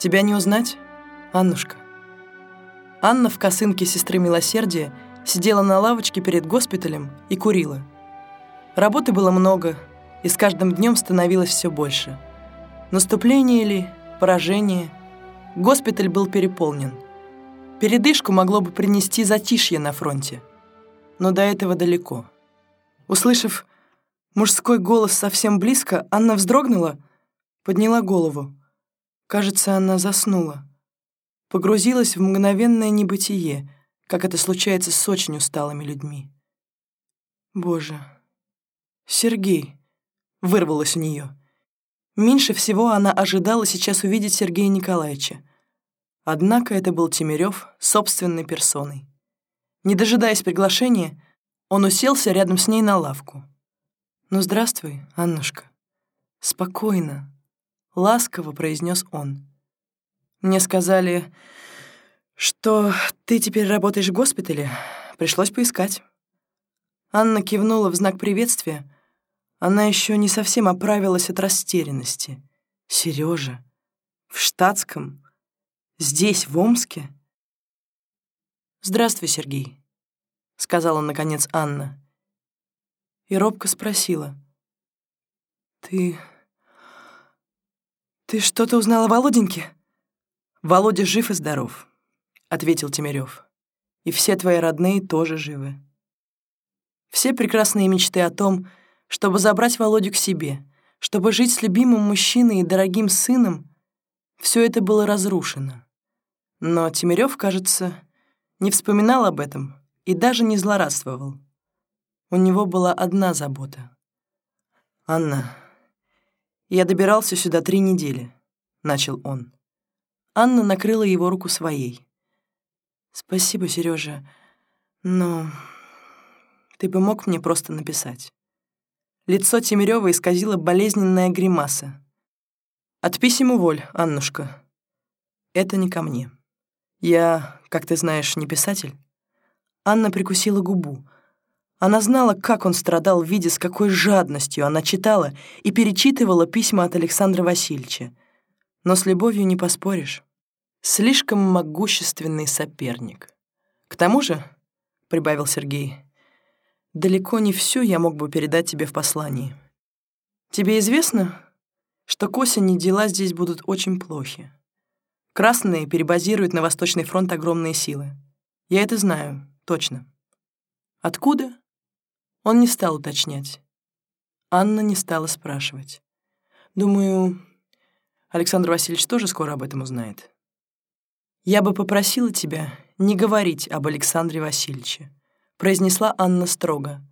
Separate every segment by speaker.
Speaker 1: Тебя не узнать, Аннушка?» Анна в косынке сестры Милосердия сидела на лавочке перед госпиталем и курила. Работы было много, и с каждым днем становилось все больше. Наступление ли, поражение, госпиталь был переполнен. Передышку могло бы принести затишье на фронте, но до этого далеко. Услышав мужской голос совсем близко, Анна вздрогнула, подняла голову. Кажется, она заснула. Погрузилась в мгновенное небытие, как это случается с очень усталыми людьми. «Боже, Сергей!» — вырвалось у нее. Меньше всего она ожидала сейчас увидеть Сергея Николаевича. Однако это был Тимирёв собственной персоной. Не дожидаясь приглашения, он уселся рядом с ней на лавку. «Ну, здравствуй, Аннушка». «Спокойно», — ласково произнес он. «Мне сказали, что ты теперь работаешь в госпитале. Пришлось поискать». Анна кивнула в знак приветствия. Она еще не совсем оправилась от растерянности. Сережа В штатском? Здесь, в Омске?» «Здравствуй, Сергей», — сказала, наконец, Анна и робко спросила. «Ты... ты что-то узнала о Володеньке?» «Володя жив и здоров», — ответил Тимирёв. «И все твои родные тоже живы». Все прекрасные мечты о том, чтобы забрать Володю к себе, чтобы жить с любимым мужчиной и дорогим сыном, все это было разрушено. Но Тимирёв, кажется, не вспоминал об этом и даже не злорадствовал. У него была одна забота. «Анна, я добирался сюда три недели», — начал он. Анна накрыла его руку своей. «Спасибо, Сережа, но ты бы мог мне просто написать». Лицо Тимирёва исказило болезненная гримаса. «От писем уволь, Аннушка. Это не ко мне. Я, как ты знаешь, не писатель». Анна прикусила губу — она знала, как он страдал, видя, с какой жадностью она читала и перечитывала письма от Александра Васильевича. Но с любовью не поспоришь. Слишком могущественный соперник. К тому же, — прибавил Сергей, — далеко не все я мог бы передать тебе в послании. Тебе известно, что к осени дела здесь будут очень плохи. Красные перебазируют на Восточный фронт огромные силы. Я это знаю, точно. Откуда? Он не стал уточнять. Анна не стала спрашивать. «Думаю, Александр Васильевич тоже скоро об этом узнает. Я бы попросила тебя не говорить об Александре Васильевиче», произнесла Анна строго.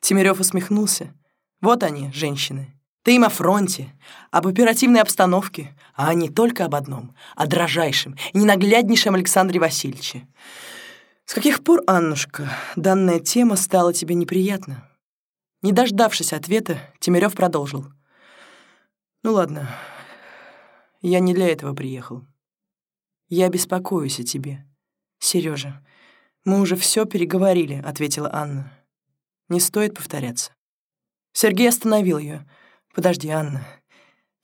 Speaker 1: Тимирёв усмехнулся. «Вот они, женщины. Ты им о фронте, об оперативной обстановке, а они только об одном, о дрожайшем и ненагляднейшем Александре Васильевиче. «С каких пор, Аннушка, данная тема стала тебе неприятна?» Не дождавшись ответа, Тимирёв продолжил. «Ну ладно, я не для этого приехал. Я беспокоюсь о тебе. Сережа, мы уже все переговорили», — ответила Анна. «Не стоит повторяться». Сергей остановил ее. «Подожди, Анна,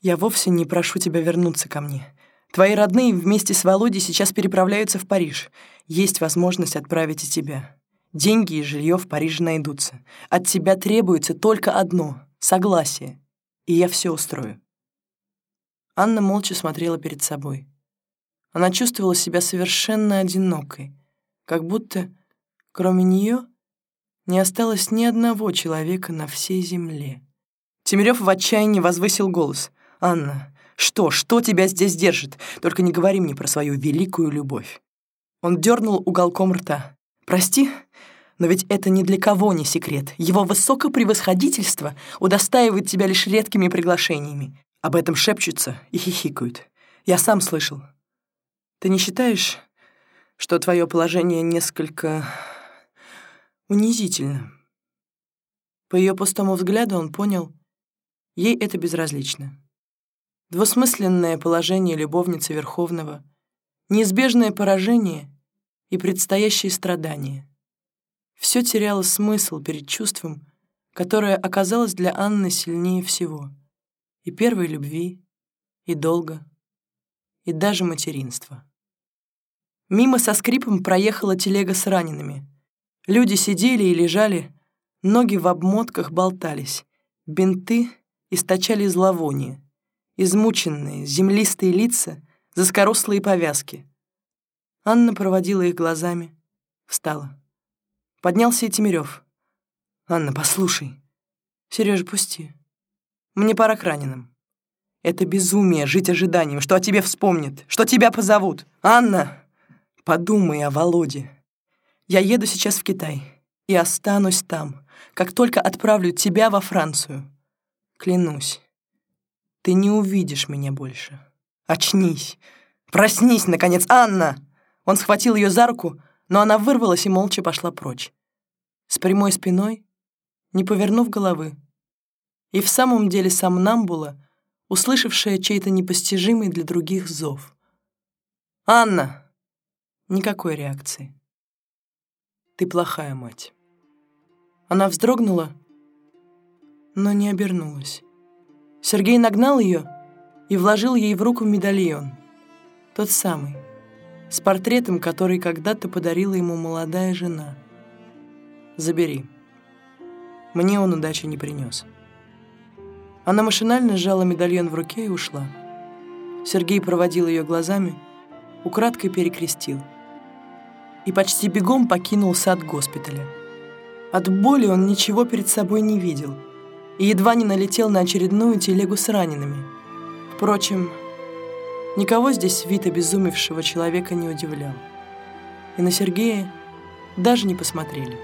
Speaker 1: я вовсе не прошу тебя вернуться ко мне. Твои родные вместе с Володей сейчас переправляются в Париж. Есть возможность отправить и тебя. Деньги и жилье в Париже найдутся. От тебя требуется только одно — согласие. И я все устрою». Анна молча смотрела перед собой. Она чувствовала себя совершенно одинокой, как будто, кроме нее, не осталось ни одного человека на всей земле. Тимирёв в отчаянии возвысил голос. «Анна, что, что тебя здесь держит? Только не говори мне про свою великую любовь». Он дернул уголком рта. «Прости, но ведь это ни для кого не секрет. Его высокопревосходительство удостаивает тебя лишь редкими приглашениями. Об этом шепчутся и хихикают. Я сам слышал. Ты не считаешь, что твое положение несколько унизительно?» По ее пустому взгляду он понял, ей это безразлично двусмысленное положение любовницы Верховного, неизбежное поражение и предстоящие страдания. Все теряло смысл перед чувством, которое оказалось для Анны сильнее всего. И первой любви, и долга, и даже материнство. Мимо со скрипом проехала телега с ранеными. Люди сидели и лежали, ноги в обмотках болтались, бинты источали зловоние, измученные, землистые лица, заскорослые повязки. Анна проводила их глазами, встала. Поднялся и Тимирёв. «Анна, послушай». «Серёжа, пусти. Мне пора к раненым». «Это безумие жить ожиданием, что о тебе вспомнят, что тебя позовут. Анна, подумай о Володе. Я еду сейчас в Китай и останусь там, как только отправлю тебя во Францию. Клянусь, ты не увидишь меня больше. Очнись, проснись, наконец, Анна!» Он схватил ее за руку, но она вырвалась и молча пошла прочь. С прямой спиной, не повернув головы. И в самом деле сам Намбула, услышавшая чей-то непостижимый для других зов. «Анна!» Никакой реакции. «Ты плохая мать». Она вздрогнула, но не обернулась. Сергей нагнал ее и вложил ей в руку медальон. Тот самый, с портретом, который когда-то подарила ему молодая жена. «Забери. Мне он удачи не принес». Она машинально сжала медальон в руке и ушла. Сергей проводил ее глазами, украдкой перекрестил. И почти бегом покинул сад госпиталя. От боли он ничего перед собой не видел и едва не налетел на очередную телегу с ранеными. Впрочем, Никого здесь вид обезумевшего человека не удивлял. И на Сергея даже не посмотрели.